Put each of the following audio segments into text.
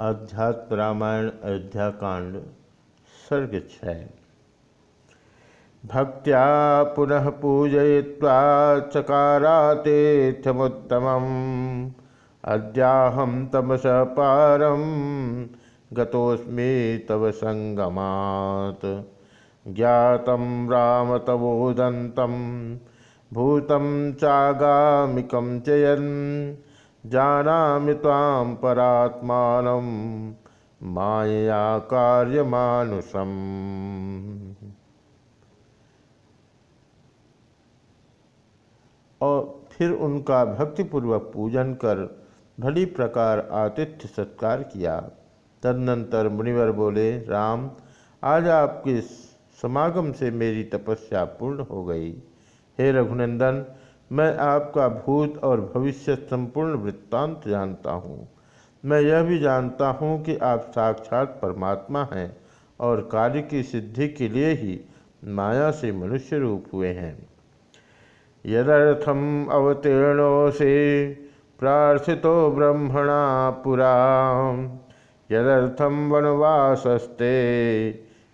आध्यात्म रामायण अयोध्याकांड सर्ग छय भक्त्या पुनः पूजय्वा चकारातेथमुत्तम अद्याहम तमस पारम। गतोस्मी तव संगमात्। ज्ञातं राम तवोदन्तं भूतं चागामिकं जानामि तां परात्मानं माया और फिर उनका भक्तिपूर्वक पूजन कर भली प्रकार आतिथ्य सत्कार किया। तदनंतर मुनिवर बोले, राम, आज आपके समागम से मेरी तपस्या पूर्ण हो गई। हे रघुनंदन मैं आपका भूत और भविष्य संपूर्ण वृत्तांत जानता हूँ। मैं यह भी जानता हूँ कि आप साक्षात परमात्मा हैं और कार्य की सिद्धि के लिए ही माया से मनुष्य रूप हुए हैं। यदर्थम अवतीर्णो से प्रार्थितो ब्रह्मणा पुरा। यदर्थम वनवासस्ते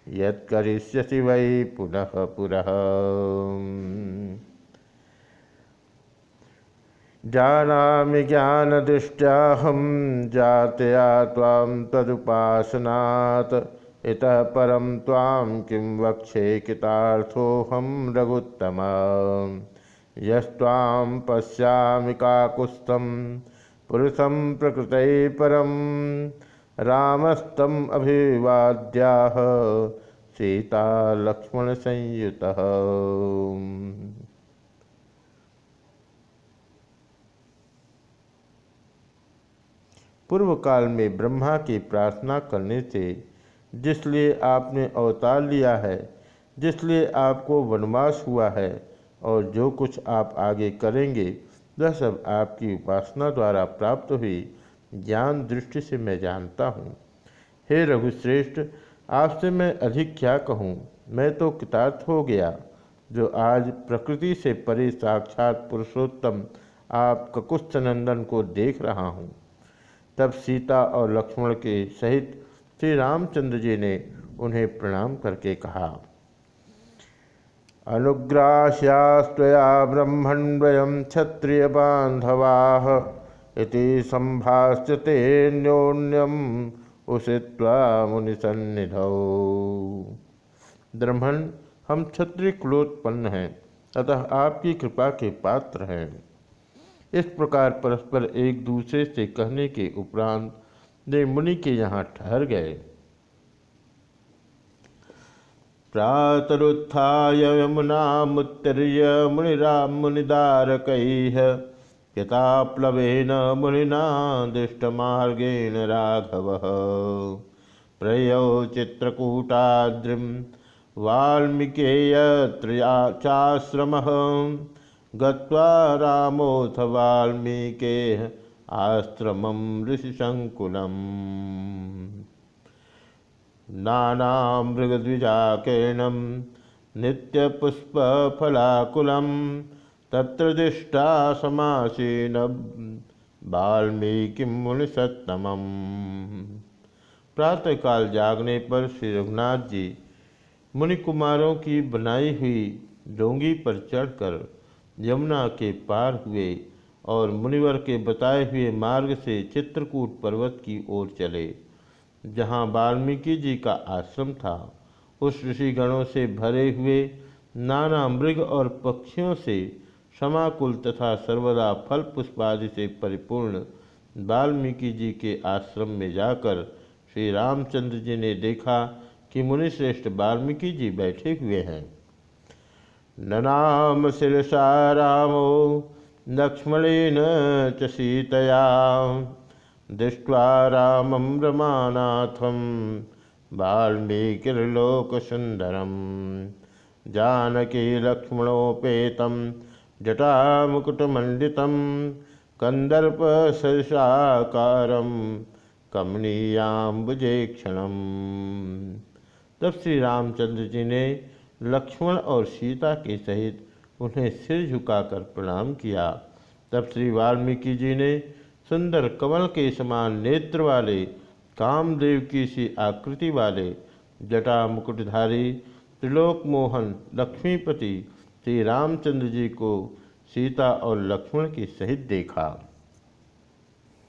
यत्करिष्यसि वै पुनः पुनः जानामि ज्ञानदृष्ट्याहं जातया त्वां तदुपासनात्। इतः परं त्वां किं वक्षे कृतार्थोऽहं रघुत्तम। यस्त्वां पश्यामि काकुत्स्थं पुरुषं प्रकृतये परं। रामस्तम् अभिवाद्याः, सीता पूर्व काल में ब्रह्मा की प्रार्थना करने से, जिसलिए आपने अवतार लिया है, जिसलिए आपको वनवास हुआ है, और जो कुछ आप आगे करेंगे, वह सब आपकी उपासना द्वारा प्राप्त हुई ज्ञान दृष्टि से मैं जानता हूँ। हे रघुश्रेष्ठ, आपसे मैं अधिक क्या कहूँ? मैं तो कृतार्थ हो गया, जो आज प्रकृति से परे साक्षात पुरुषोत्तम आप ककुत्थनंदन को देख रहा हूँ। तब सीता और लक्ष्मण के सहित श्री रामचंद्र जी ने उन्हें प्रणाम करके कहा अनुग्राह्यास्तया ब्रह्मण वयम क्षत्रिय बांधवा इति न्योन्यम उषित्वा मुनिसन्निध। ब्रह्मण हम क्षत्रिय कुलोत्पन्न हैं, अतः आपकी कृपा के पात्र हैं। इस प्रकार परस्पर एक दूसरे से कहने के उपरांत वे मुनि के यहाँ ठहर गए। प्रातरुत्थाय यमुनामुत्तर्य मुनिराम मुनिदारक यथाप्लवेन मुनिना दृष्टमार्गेण राघव। प्रयौ चित्रकूटाद्रिं वाल्मीकेयत्रयाचाश्रमः गत्वा रामोऽथ वाल्मीके आश्रमं ऋषिसङ्कुलम् नानामृगद्विजाकीर्णं नित्यपुष्पफलाकुलं तत्र दिष्टा समासीन वाल्मीकिं मुनिसत्तमम्। प्रातःकाल जागने पर श्री रघुनाथ जी मुनि कुमारों की बनाई हुई डोंगी पर चढ़कर यमुना के पार हुए और मुनिवर के बताए हुए मार्ग से चित्रकूट पर्वत की ओर चले। जहाँ वाल्मीकि जी का आश्रम था, उस ऋषिगणों से भरे हुए नाना मृग और पक्षियों से समाकुल तथा सर्वदा फल पुष्पादि से परिपूर्ण वाल्मीकि जी के आश्रम में जाकर श्री रामचंद्र जी ने देखा कि मुनिश्रेष्ठ वाल्मीकि जी बैठे हुए हैं। ननाम शिरसा रामो लक्ष्मणेन च सीतया। दृष्ट्वा रामं रमानाथं वाल्मीकिर्लोकसुन्दरं जानकी लक्ष्मणोपेतं, जटामुकुटमण्डितं, कन्दर्पसरसाकारं, कमनीयाम्बुजे क्षणम्। तब श्री ने लक्ष्मण और सीता के सहित उन्हें सिर झुकाकर प्रणाम किया। तब श्री वाल्मीकि जी ने सुंदर कमल के समान नेत्र वाले, कामदेव की सी आकृति वाले जटा मुकुटधारी त्रिलोक मोहन लक्ष्मीपति, श्री रामचंद्र जी को सीता और लक्ष्मण के सहित देखा।